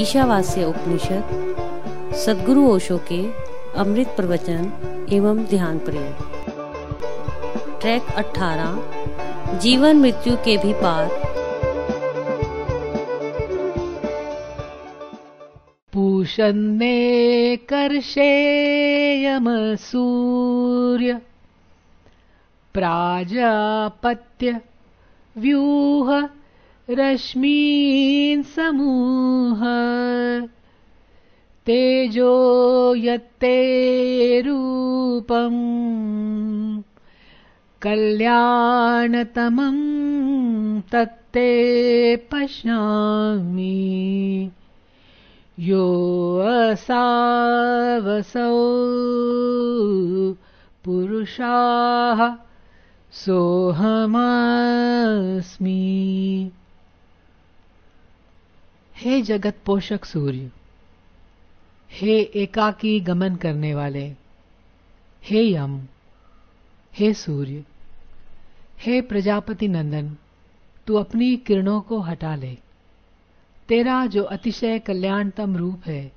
ईशावास्य उपनिषद, सदगुरु ओशो के अमृत प्रवचन एवं ध्यान प्रेम। ट्रैक 18 जीवन मृत्यु के भी पार। पूषन्ने कर्षेयमसूर्य प्राजापत्य व्यूह रश्मीन् समूह। तेजो यत्ते रूपम्। कल्याणतमं तत्ते पश्यामि यो असावसौ पुरुषाः सोहमस्मि। हे जगत पोषक सूर्य, हे एकाकी गमन करने वाले, हे यम, हे सूर्य, हे प्रजापति नंदन, तू अपनी किरणों को हटा ले। तेरा जो अतिशय कल्याणतम रूप है,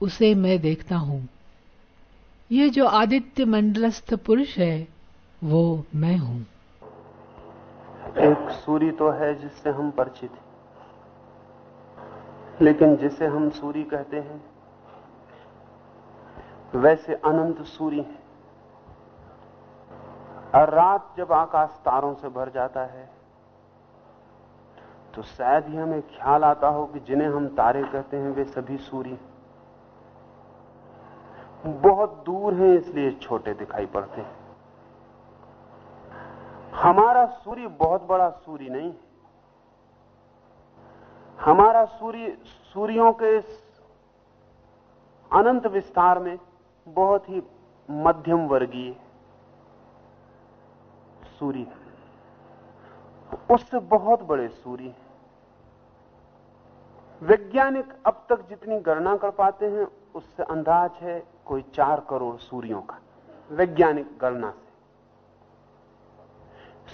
उसे मैं देखता हूँ। ये जो आदित्य मंडलस्थ पुरुष है, वो मैं हूँ। एक सूर्य तो है जिससे हम परिचित हैं। लेकिन जिसे हम सूर्य कहते हैं, वैसे अनंत सूर्य है। और रात जब आकाश तारों से भर जाता है तो शायद ही हमें ख्याल आता हो कि जिन्हें हम तारे कहते हैं, वे सभी सूर्य बहुत दूर हैं, इसलिए छोटे दिखाई पड़ते हैं। हमारा सूर्य बहुत बड़ा सूर्य नहीं हमारा सूर्य, सूर्यों के इस अनंत विस्तार में बहुत ही मध्यम वर्गीय सूर्य उससे बहुत बड़े सूर्य वैज्ञानिक अब तक जितनी गणना कर पाते हैं, उससे अंदाज है कोई चार करोड़ सूर्यों का, वैज्ञानिक गणना से।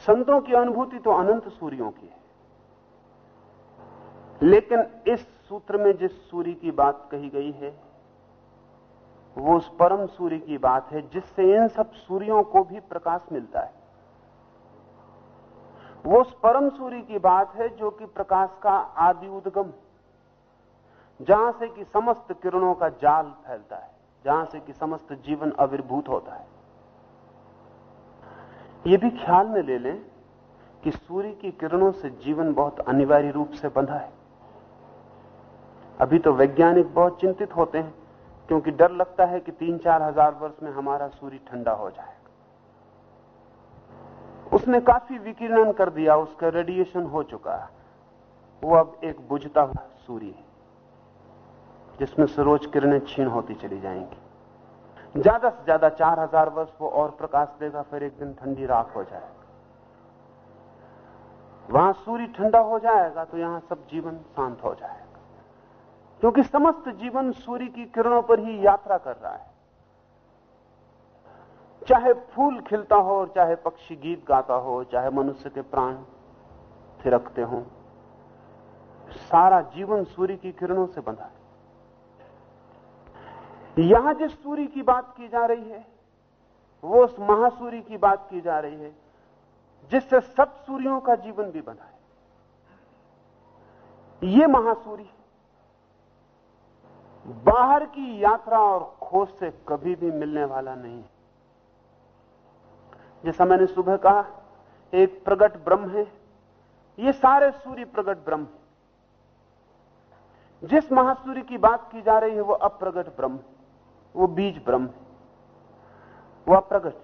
संतों की अनुभूति तो अनंत सूर्यों की है। लेकिन इस सूत्र में जिस सूर्य की बात कही गई है, वो उस परम सूर्य की बात है, जिससे इन सब सूर्यों को भी प्रकाश मिलता है। वो उस परम सूर्य की बात है जो कि प्रकाश का आदि उद्गम, जहाँ से कि समस्त किरणों का जाल फैलता है, जहाँ से कि समस्त जीवन आविर्भूत होता है। ये भी ख्याल में ले लें कि सूर्य की किरणों से जीवन बहुत अनिवार्य रूप से बंधा है। अभी तो वैज्ञानिक बहुत चिंतित होते हैं, क्योंकि डर लगता है कि तीन चार हज़ार वर्ष में हमारा सूर्य ठंडा हो जाएगा। उसने काफ़ी विकिरण कर दिया, उसका रेडिएशन हो चुका वो अब एक बुझता हुआ सूर्य है, जिसमें सरोज रोज किरणें छीण होती चली जाएँगी। ज़्यादा से ज़्यादा चार हज़ार वर्ष वो और प्रकाश देगा, फिर एक दिन ठंडी राख हो जाएगा। वहाँ सूर्य ठंडा हो जाएगा तो यहाँ सब जीवन शांत हो जाएगा। क्योंकि समस्त जीवन सूर्य की किरणों पर ही यात्रा कर रहा है। चाहे फूल खिलता हो, चाहे पक्षी गीत गाता हो, चाहे मनुष्य के प्राण थिरकते हो, सारा जीवन सूर्य की किरणों से बंधा है। यहाँ जिस सूर्य की बात की जा रही है, वो उस महासूर्य की बात की जा रही है, जिससे सब सूर्यों का जीवन भी बना है। ये महासूर्य बाहर की यात्रा और खोज से कभी भी मिलने वाला नहीं है। जैसा मैंने सुबह कहा, एक प्रगट ब्रह्म है। ये सारे सूर्य प्रगट ब्रह्म जिस महासूर्य की बात की जा रही है, वो अप्रगट ब्रह्म वो बीज ब्रह्म है। वो अप्रगट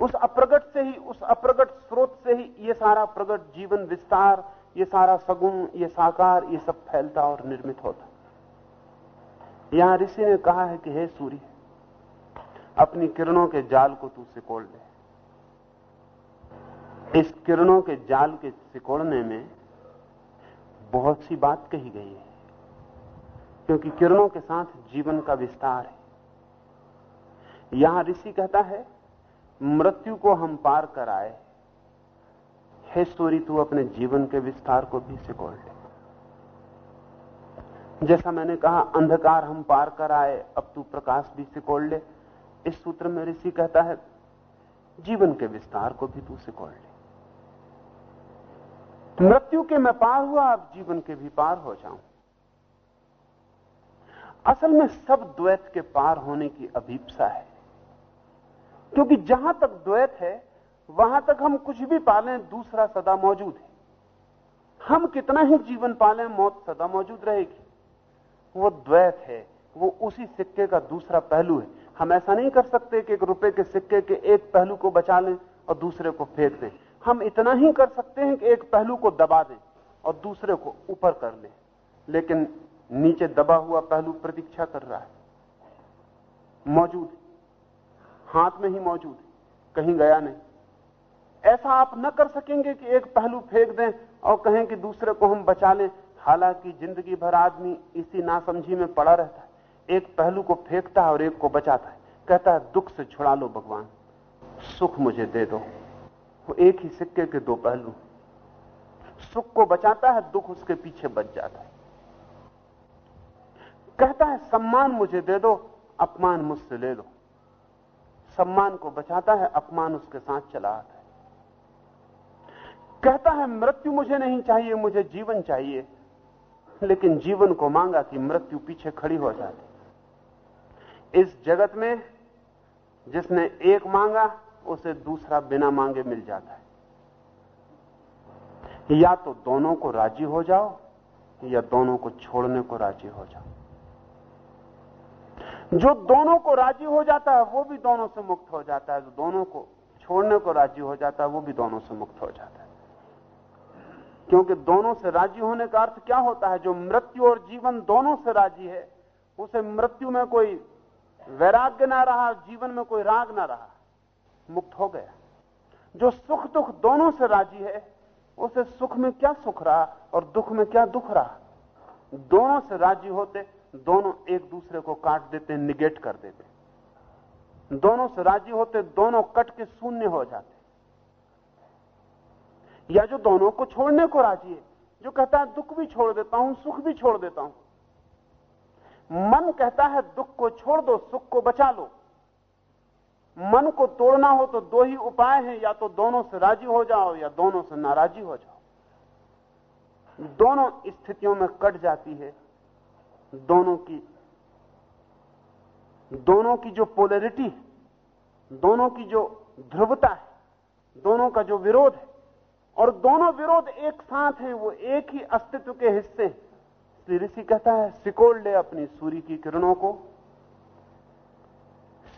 उस अप्रगट से ही, उस अप्रगट स्रोत से ही ये सारा प्रगट जीवन विस्तार, ये सारा सगुण, ये साकार, ये सब फैलता और निर्मित होता यहाँ ऋषि ने कहा है कि हे सूर्य, अपनी किरणों के जाल को तू सिकोड़ ले। इस किरणों के जाल के सिकोड़ने में बहुत सी बात कही गई है, क्योंकि किरणों के साथ जीवन का विस्तार है। यहाँ ऋषि कहता है, मृत्यु को हम पार कर आए हे सूर्य, तू अपने जीवन के विस्तार को भी सिकोड़ ले। जैसा मैंने कहा, अंधकार हम पार कर आए, अब तू प्रकाश भी सिकोड़ ले। इस सूत्र में ऋषि कहता है, जीवन के विस्तार को भी तू सिकोड़ ले। मृत्यु के मैं पार हुआ, अब जीवन के भी पार हो जाऊँ। असल में सब द्वैत के पार होने की अभीपसा है। क्योंकि जहाँ तक द्वैत है, वहाँ तक हम कुछ भी पालें, दूसरा सदा मौजूद है। हम कितना ही जीवन पालें, मौत सदा मौजूद रहेगी। वो द्वैत है, वो उसी सिक्के का दूसरा पहलू है। हम ऐसा नहीं कर सकते कि एक रुपए के सिक्के के एक पहलू को बचा लें और दूसरे को फेंक दें। हम इतना ही कर सकते हैं कि एक पहलू को दबा दें और दूसरे को ऊपर कर लें। लेकिन नीचे दबा हुआ पहलू प्रतीक्षा कर रहा है। मौजूद हाथ में ही मौजूद कहीं गया नहीं। ऐसा आप न कर सकेंगे कि एक पहलू फेंक दें और कहें कि दूसरे को हम बचा लें। हालाँकि ज़िंदगी भर आदमी इसी नासमझी में पड़ा रहता है। एक पहलू को फेंकता है और एक को बचाता है। कहता है, दुख से छुड़ा लो भगवान। सुख मुझे दे दो। वो एक ही सिक्के के दो पहलू। सुख को बचाता है, दुख उसके पीछे बच जाता है। कहता है, सम्मान मुझे दे दो, अपमान मुझसे ले लो। सम्मान को बचाता है, अपमान उसके साथ चला आता है। कहता है, मृत्यु मुझे नहीं चाहिए, मुझे जीवन चाहिए। लेकिन जीवन को मांगा कि मृत्यु पीछे खड़ी हो जाती। इस जगत में जिसने एक मांगा, उसे दूसरा बिना मांगे मिल जाता है। या तो दोनों को राज़ी हो जाओ, या दोनों को छोड़ने को राज़ी हो जाओ। जो दोनों को राज़ी हो जाता है, वो भी दोनों से मुक्त हो जाता है। जो दोनों को छोड़ने को राज़ी हो जाता है, वो भी दोनों से मुक्त हो जाता है। क्योंकि दोनों से राज़ी होने का अर्थ क्या होता है? जो मृत्यु और जीवन दोनों से राज़ी है, उसे मृत्यु में कोई वैराग्य ना रहा जीवन में कोई राग ना रहा, मुक्त हो गया। जो सुख दुख दोनों से राज़ी है, उसे सुख में क्या सुख रहा और दुख में क्या दुख रहा? दोनों से राज़ी होते, दोनों एक दूसरे को काट देते, निगेट कर देते। दोनों से राज़ी होते, दोनों कट के शून्य हो जाते। या जो दोनों को छोड़ने को राज़ी है, जो कहता है, दुख भी छोड़ देता हूँ, सुख भी छोड़ देता हूँ। मन कहता है, दुख को छोड़ दो, सुख को बचा लो। मन को तोड़ना हो तो दो ही उपाय हैं, या तो दोनों से राज़ी हो जाओ, या दोनों से नाराजी हो जाओ। दोनों स्थितियों में कट जाती है, दोनों की दोनों की जो पोलरिटी दोनों की जो ध्रुवता है, दोनों का जो विरोध है और दोनों विरोध एक साथ हैं, वो एक ही अस्तित्व के हिस्से श्री ऋषि कहता है, सिकोड़ ले अपनी सूर्य की किरणों को,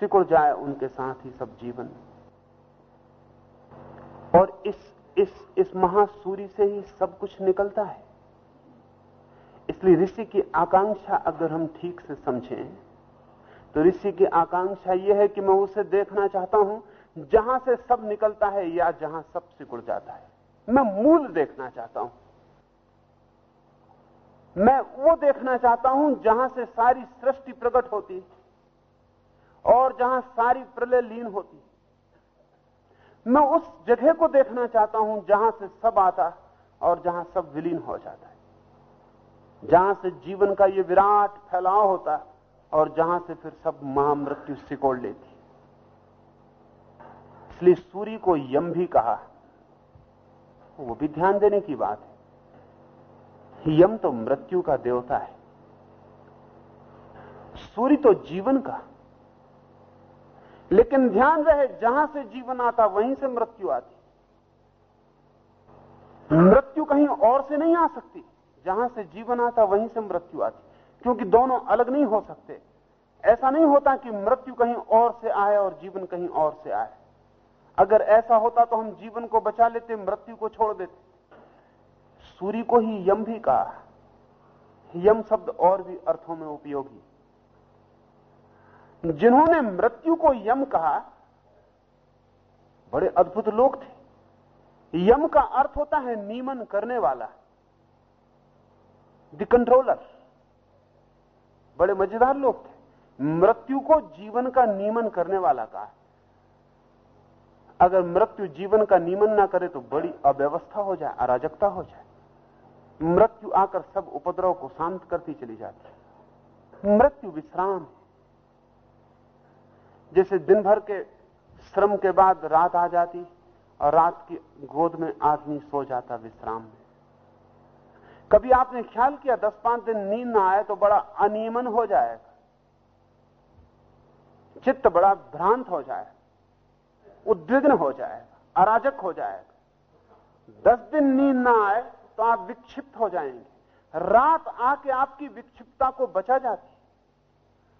सिकुड़ जाए उनके साथ ही सब जीवन। और इस इस इस महासूर्य से ही सब कुछ निकलता है। इसलिए ऋषि की आकांक्षा अगर हम ठीक से समझें तो ऋषि की आकांक्षा यह है कि मैं उसे देखना चाहता हूँ, जहाँ से सब निकलता है या जहाँ सब सिकुड़ जाता है। मैं मूल देखना चाहता हूँ। मैं वो देखना चाहता हूँ जहाँ से सारी सृष्टि प्रकट होती और जहाँ सारी प्रलय लीन होती मैं उस जगह को देखना चाहता हूँ जहाँ से सब आता और जहाँ सब विलीन हो जाता है। जहाँ से जीवन का ये विराट फैलाव होता है और जहाँ से फिर सब महामृत्यु सिकोड़ लेती। इसलिए सूर्य को यम भी कहा वो भी ध्यान देने की बात है। यम तो मृत्यु का देवता है। सूर्य तो जीवन का। लेकिन ध्यान रहे, जहाँ से जीवन आता, वहीं से मृत्यु आती। मृत्यु कहीं और से नहीं आ सकती। जहाँ से जीवन आता, वहीं से मृत्यु आती। क्योंकि दोनों अलग नहीं हो सकते। ऐसा नहीं होता कि मृत्यु कहीं और से आए और जीवन कहीं और से आए। अगर ऐसा होता तो हम जीवन को बचा लेते, मृत्यु को छोड़ देते। सूर्य को ही यम भी कहा यम शब्द और भी अर्थों में उपयोगी। जिन्होंने मृत्यु को यम कहा, बड़े अद्भुत लोग थे। यम का अर्थ होता है नियमन करने वाला। द कंट्रोलर बड़े मज़ेदार लोग थे। मृत्यु को जीवन का नियमन करने वाला कहा। अगर मृत्यु जीवन का नियमन ना करे तो बड़ी अव्यवस्था हो जाए, अराजकता हो जाए। मृत्यु आकर सब उपद्रव को शांत करती चली जाती मृत्यु विश्राम है। जैसे दिन भर के श्रम के बाद रात आ जाती और रात की गोद में आदमी सो जाता विश्राम में। कभी आपने ख्याल किया, दस पाँच दिन नींद ना आए तो बड़ा अनियमन हो जाएगा। चित्त बड़ा भ्रांत हो जाएगा। उद्विग्न हो जाएगा अराजक हो जाएगा दस दिन नींद ना आए तो आप विक्षिप्त हो जाएँगे। रात आके आपकी विक्षिप्तता को बचा जाती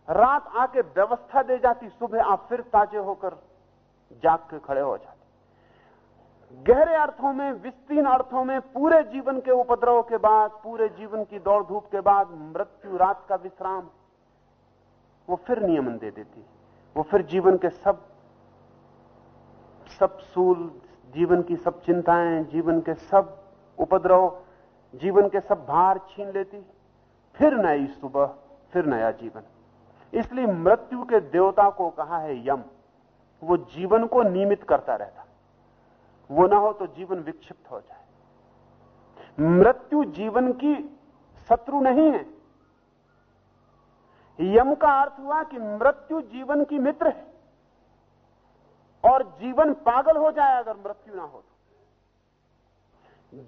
रात आके व्यवस्था दे जाती, सुबह आप फिर ताजे होकर जाग के खड़े हो जाते गहरे अर्थों में, विस्तीर्ण अर्थों में, पूरे जीवन के उपद्रव के बाद, पूरे जीवन की दौड़ धूप के बाद मृत्यु, रात का विश्राम, वो फिर नियमन दे देती वो फिर जीवन के सब सब सूल, जीवन की सब चिंताएँ, जीवन के सब उपद्रव, जीवन के सब भार छीन लेती। फिर नई सुबह, फिर नया जीवन। इसलिए मृत्यु के देवता को कहा है यम। वो जीवन को नियमित करता रहता। वो ना हो तो जीवन विक्षिप्त हो जाए। मृत्यु जीवन की शत्रु नहीं है। यम का अर्थ हुआ कि मृत्यु जीवन की मित्र है। जीवन पागल हो जाए अगर मृत्यु ना हो तो।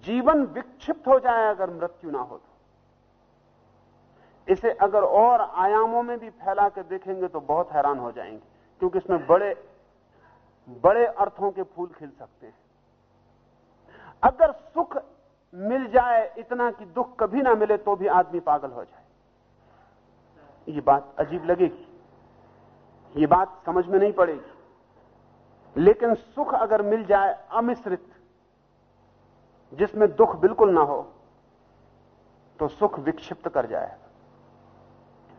जीवन विक्षिप्त हो जाए अगर मृत्यु ना हो तो। इसे अगर और आयामों में भी फैला कर देखेंगे तो बहुत हैरान हो जाएँगे, क्योंकि इसमें बड़े बड़े अर्थों के फूल खिल सकते हैं। अगर सुख मिल जाए, इतना कि दुख कभी ना मिले तो भी आदमी पागल हो जाए। ये बात अजीब लगेगी। ये बात समझ में नहीं पड़ेगी। लेकिन सुख अगर मिल जाए अमिश्रित, जिसमें दुख बिल्कुल ना हो तो सुख विक्षिप्त कर जाए।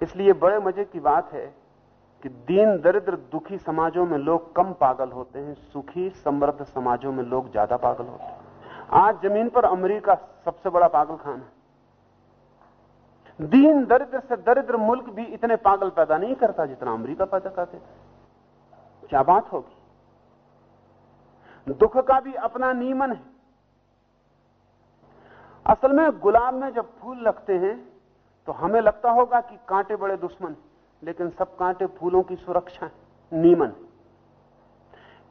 इसलिए बड़े मज़े की बात है कि दीन दरिद्र दुखी समाजों में लोग कम पागल होते हैं, सुखी समृद्ध समाजों में लोग ज़्यादा पागल होते हैं। आज ज़मीन पर अमेरिका सबसे बड़ा पागल खान है। दीन दरिद्र से दरिद्र मुल्क भी इतने पागल पैदा नहीं करता जितना अमेरिका पैदा करते। क्या बात होगी? दुख का भी अपना नियमन है। असल में गुलाब में जब फूल लगते हैं तो हमें लगता होगा कि कांटे बड़े दुश्मन लेकिन सब कांटे फूलों की सुरक्षा है, नीमन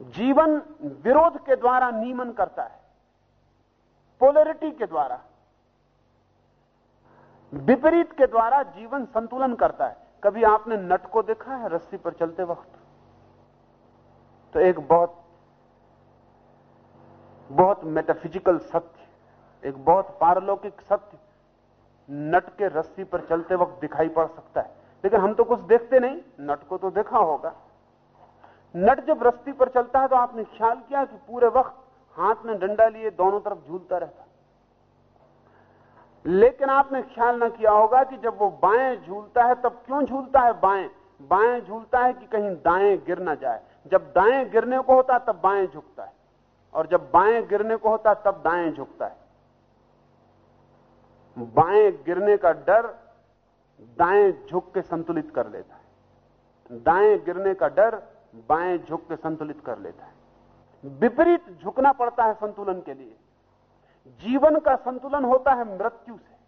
जीवन विरोध के द्वारा नियमन करता है, पोलरिटी के द्वारा, विपरीत के द्वारा जीवन संतुलन करता है। कभी आपने नट को देखा है रस्सी पर चलते वक्त? तो एक बहुत बहुत मेटाफिजिकल सत्य, एक बहुत पारलौकिक सत्य नट के रस्सी पर चलते वक्त दिखाई पड़ सकता है। लेकिन हम तो कुछ देखते नहीं, नट को तो देखा होगा। नट जब रस्सी पर चलता है तो आपने ख्याल किया कि पूरे वक्त हाथ में डंडा लिए दोनों तरफ़ झूलता रहता। लेकिन आपने ख्याल ना किया होगा कि जब वो बाएँ झूलता है, तब क्यों झूलता है बाएँ? बाएँ झूलता है कि कहीं दाएँ गिर ना जाए। जब दाएँ गिरने को होता तब बाएँ झुकता है। और जब बाएँ गिरने को होता तब दाएँ झुकता है। बाएँ गिरने का डर दाएँ झुक के संतुलित कर लेता है। दाएँ गिरने का डर बाएँ झुक के संतुलित कर लेता है। विपरीत झुकना पड़ता है संतुलन के लिए। जीवन का संतुलन होता है मृत्यु से।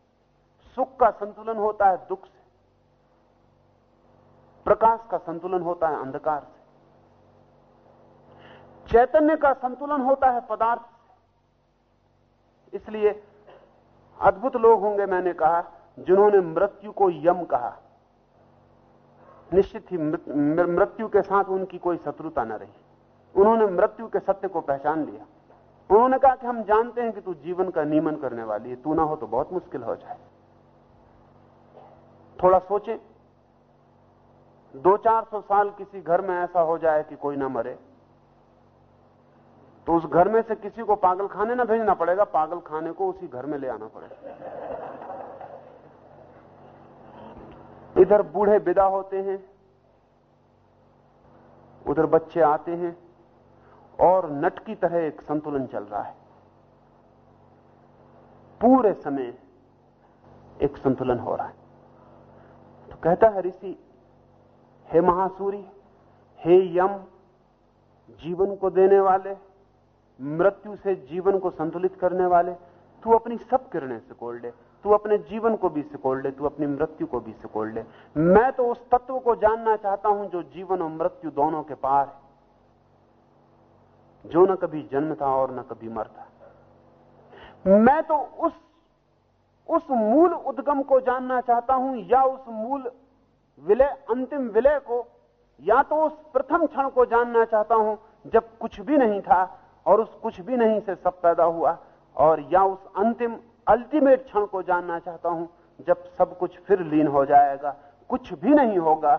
सुख का संतुलन होता है दुख से। प्रकाश का संतुलन होता है अंधकार चैतन्य का संतुलन होता है पदार्थ इसलिए अद्भुत लोग होंगे, मैंने कहा, जिन्होंने मृत्यु को यम कहा। निश्चित ही मृत्यु के साथ उनकी कोई शत्रुता न रही। उन्होंने मृत्यु के सत्य को पहचान लिया। उन्होंने कहा कि हम जानते हैं कि तू जीवन का नियमन करने वाली है, तू ना हो तो बहुत मुश्किल हो जाए। थोड़ा सोचें, दो चार सौ साल किसी घर में ऐसा हो जाए कि कोई ना मरे। तो उस घर में से किसी को पागल खाने ना भेजना पड़ेगा पागल खाने को उसी घर में ले आना पड़ेगा। इधर बूढ़े विदा होते हैं, उधर बच्चे आते हैं, और नट की तरह एक संतुलन चल रहा है। पूरे समय एक संतुलन हो रहा है। तो कहता है ऋषि, हे महासूरी, हे यम, जीवन को देने वाले मृत्यु से जीवन को संतुलित करने वाले, तू अपनी सब किरणें सिकोड़ ले, तू अपने जीवन को भी सिकोड़ ले, तू अपनी मृत्यु को भी सिकोड़ ले। मैं तो उस तत्व को जानना चाहता हूँ जो जीवन और मृत्यु दोनों के पार है। जो न कभी जन्म था और न कभी मरता मैं तो उस उस मूल उद्गम को जानना चाहता हूँ, या उस मूल विलय, अंतिम विलय को, या तो उस प्रथम क्षण को जानना चाहता हूँ, जब कुछ भी नहीं था और उस कुछ भी नहीं से सब पैदा हुआ। और या उस अंतिम अल्टीमेट क्षण को जानना चाहता हूँ, जब सब कुछ फिर लीन हो जाएगा। कुछ भी नहीं होगा।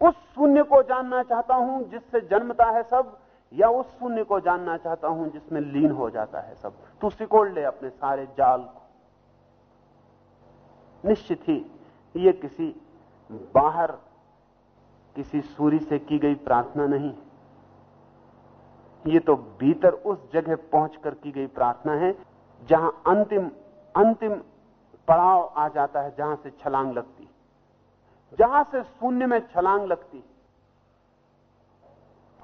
उस शून्य को जानना चाहता हूँ, जिससे जन्मता है सब, या उस शून्य को जानना चाहता हूँ, जिसमें लीन हो जाता है सब। तू सिकोड़ ले अपने सारे जाल को। निश्चित ही, ये किसी बाहर, किसी सूर्य से की गई प्रार्थना नहीं ये तो भीतर उस जगह पहुंचकर की गई प्रार्थना है, जहाँ अंतिम अंतिम पड़ाव आ जाता है, जहाँ से छलांग लगती। जहाँ से शून्य में छलांग लगती।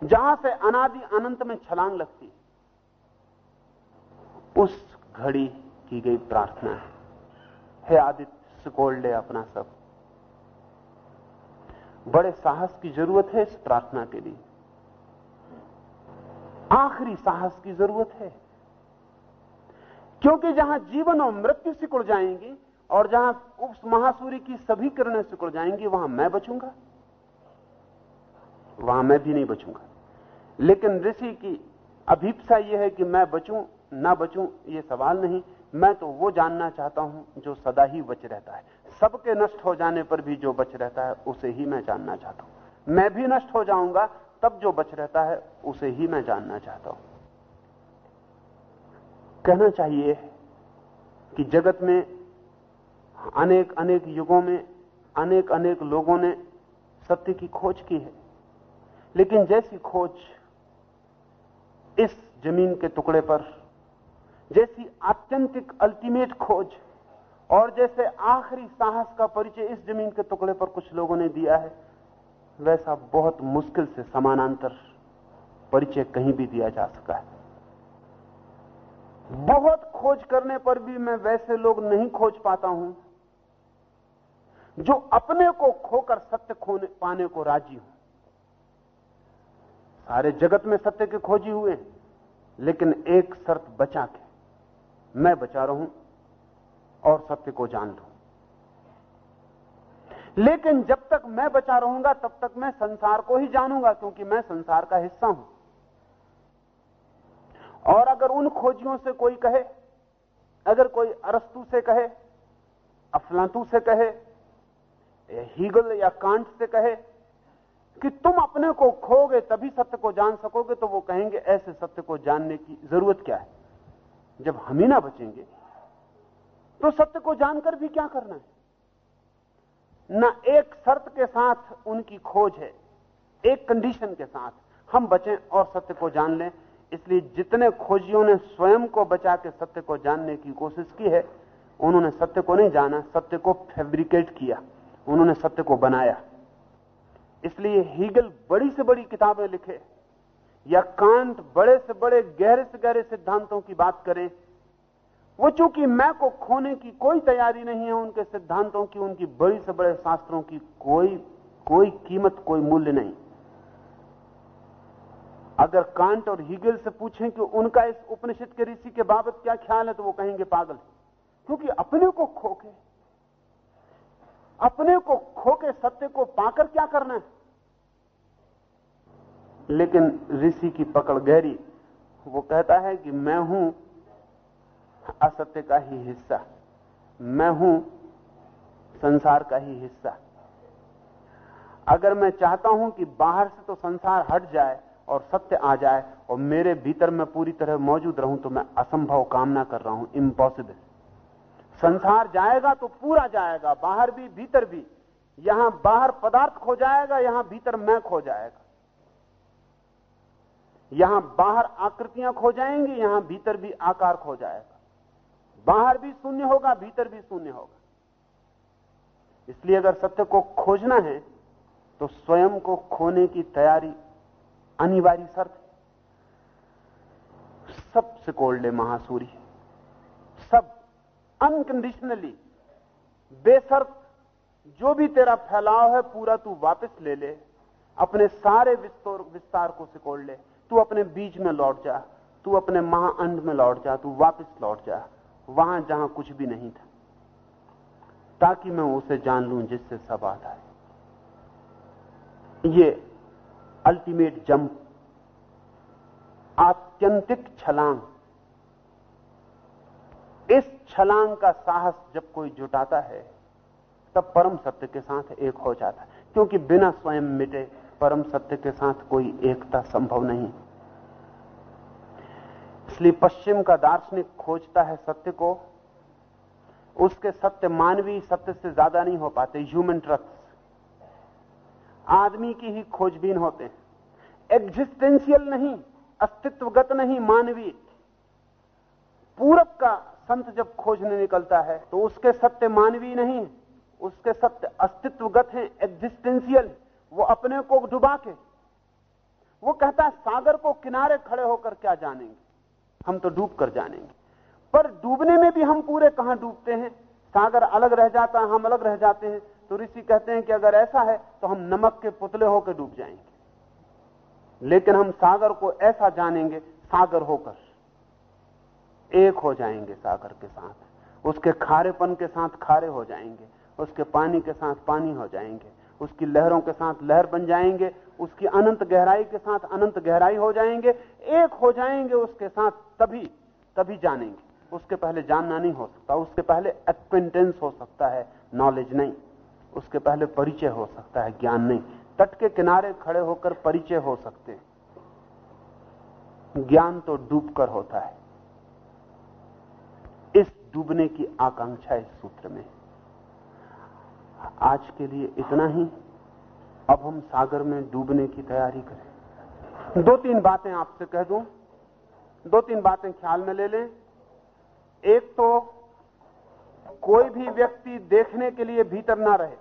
जहाँ से अनादि अनंत में छलांग लगती। उस घड़ी की गई प्रार्थना है। हे आदित्य सिकोड़ ले अपना सब। बड़े साहस की ज़रूरत है इस प्रार्थना के लिए। आखिरी साहस की ज़रूरत है। क्योंकि जहाँ जीवन और मृत्यु सिकुड़ जाएँगी और जहाँ उस महासूरी की सभी किरणें सिकुड़ जाएँगी, वहाँ मैं बचूँगा। वहाँ मैं भी नहीं बचूँगा। लेकिन ऋषि की अभीपसा यह है कि मैं बचूं, ना बचूं यह सवाल नहीं। मैं तो वो जानना चाहता हूँ जो सदा ही बच रहता है। सबके नष्ट हो जाने पर भी जो बच रहता है, उसे ही मैं जानना चाहता हूँ। मैं भी नष्ट हो जाऊँगा तब जो बच रहता है, उसे ही मैं जानना चाहता हूँ। कहना चाहिए कि जगत में अनेक अनेक युगों में, अनेक अनेक लोगों ने सत्य की खोज की है। लेकिन जैसी खोज इस ज़मीन के टुकड़े पर, जैसी आत्यंतिक अल्टीमेट खोज, और जैसे आखिरी साहस का परिचय इस ज़मीन के टुकड़े पर कुछ लोगों ने दिया है वैसा बहुत मुश्किल से समानांतर परिचय कहीं भी दिया जा सका है। बहुत खोज करने पर भी मैं वैसे लोग नहीं खोज पाता हूँ जो अपने को खोकर सत्य खोने, पाने को राज़ी हूँ। सारे जगत में सत्य के खोजी हुए हैं, लेकिन एक शर्त बचा के मैं बचा रहूँ और सत्य को जान लूँ। लेकिन जब तक मैं बचा रहूँगा, तब तक मैं संसार को ही जानूँगा, क्योंकि मैं संसार का हिस्सा हूँ। और अगर उन खोजियों से कोई कहे, अगर कोई अरस्तु से कहे, अफलातू से कहे, या हीगल या कांट से कहे कि तुम अपने को खोगे तभी सत्य को जान सकोगे तो वो कहेंगे, ऐसे सत्य को जानने की ज़रूरत क्या है? जब हम ही ना बचेंगे तो सत्य को जानकर भी क्या करना है? ना एक शर्त के साथ उनकी खोज है, एक कंडीशन के साथ। हम बचें और सत्य को जान लें। इसलिए जितने खोजियों ने स्वयं को बचा के सत्य को जानने की कोशिश की है, उन्होंने सत्य को नहीं जाना, सत्य को फैब्रिकेट किया, उन्होंने सत्य को बनाया। इसलिए हीगल बड़ी से बड़ी किताबें लिखे, या कांट बड़े से बड़े, गहरे से गहरे सिद्धांतों की बात करें वो चूँकि मैं को खोने की कोई तैयारी नहीं है, उनके सिद्धांतों की, उनकी बड़ी से बड़े शास्त्रों की कोई कोई कीमत, कोई मूल्य नहीं। अगर कांट और हीगल से पूछें कि उनका इस उपनिषद के ऋषि के बाबत क्या ख्याल है तो वो कहेंगे पागल क्योंकि अपने को खोके, अपने को खोके सत्य को पाकर क्या करना है? लेकिन ऋषि की पकड़ गहरी, वो कहता है कि मैं हूँ असत्य का ही हिस्सा। मैं हूँ संसार का ही हिस्सा। अगर मैं चाहता हूँ कि बाहर से तो संसार हट जाए और सत्य आ जाए और मेरे भीतर मैं पूरी तरह मौजूद रहूँ तो मैं असंभव कामना कर रहा हूँ। इम्पॉसिबल संसार जाएगा तो पूरा जाएगा, बाहर भी, भीतर भी। यहाँ बाहर पदार्थ खो जाएगा, यहाँ भीतर मैं खो जाएगा। यहाँ बाहर आकृतियाँ खो जाएँगी, यहाँ भीतर भी आकार खो जाएगा। बाहर भी शून्य होगा, भीतर भी शून्य होगा। इसलिए अगर सत्य को खोजना है तो स्वयं को खोने की तैयारी अनिवार्य शर्त सबसे कोल्ड ले महासूरी। सब अनकंडीशनली बेसर्त, जो भी तेरा फैलाव है, पूरा तू वापस ले ले। अपने सारे विस्तार विस्तार को सिकोड़ ले तू अपने बीज में लौट जा। तू अपने महाअंड में लौट जा। तू वापस लौट जा। वहाँ जहाँ कुछ भी नहीं था, ताकि मैं उसे जान लूँ जिससे सब आता है। ये अल्टीमेट जंप आत्यंतिक छलांग। इस छलांग का साहस जब कोई जुटाता है, तब परम सत्य के साथ एक हो जाता है, क्योंकि बिना स्वयं मिटे परम सत्य के साथ कोई एकता संभव नहीं। इसलिए पश्चिम का दार्शनिक खोजता है सत्य को। उसके सत्य मानवीय सत्य से ज़्यादा नहीं हो पाते ह्यूमन ट्रथ आदमी की ही खोजबीन होते हैं। एग्जिस्टेंशियल नहीं, अस्तित्वगत नहीं, मानवीय। पूरब का संत जब खोजने निकलता है तो उसके सत्य मानवीय नहीं है उसके सत्य अस्तित्वगत हैं एग्जिस्टेंशियल वो अपने को डुबा के, वो कहता है, सागर को किनारे खड़े होकर क्या जानेंगे? हम तो डूब कर जानेंगे। पर डूबने में भी हम पूरे कहाँ डूबते हैं? सागर अलग रह जाता है, हम अलग रह जाते हैं। तो ऋषि कहते हैं कि अगर ऐसा है तो हम नमक के पुतले होकर डूब जाएँगे। लेकिन हम सागर को ऐसा जानेंगे, सागर होकर। एक हो जाएँगे सागर के साथ। उसके खारेपन के साथ खारे हो जाएँगे। उसके पानी के साथ पानी हो जाएँगे। उसकी लहरों के साथ लहर बन जाएँगे, उसकी अनंत गहराई के साथ अनंत गहराई हो जाएँगे, एक हो जाएँगे उसके साथ तभी तभी जानेंगे। उसके पहले जानना नहीं हो सकता, उसके पहले एक्वेंटेंस हो सकता है नॉलेज नहीं। उसके पहले परिचय हो सकता है, ज्ञान नहीं। तट के किनारे खड़े होकर परिचय हो सकते हैं। ज्ञान तो डूबकर होता है। इस डूबने की आकांक्षा इस सूत्र में आज के लिए इतना ही। अब हम सागर में डूबने की तैयारी करें। दो तीन बातें आपसे कह दूँ। दो तीन बातें ख्याल में ले लें। एक तो कोई भी व्यक्ति देखने के लिए भीतर ना रहे।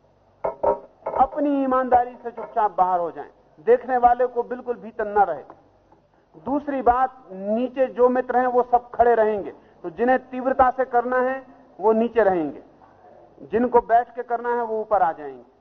अपनी ईमानदारी से चुपचाप बाहर हो जाएँ। देखने वाले को बिल्कुल भीतर ना रहे। दूसरी बात, नीचे जो मित्र हैं वो सब खड़े रहेंगे। तो जिन्हें तीव्रता से करना है, वो नीचे रहेंगे। जिनको बैठ के करना है वो ऊपर आ जाएँगे।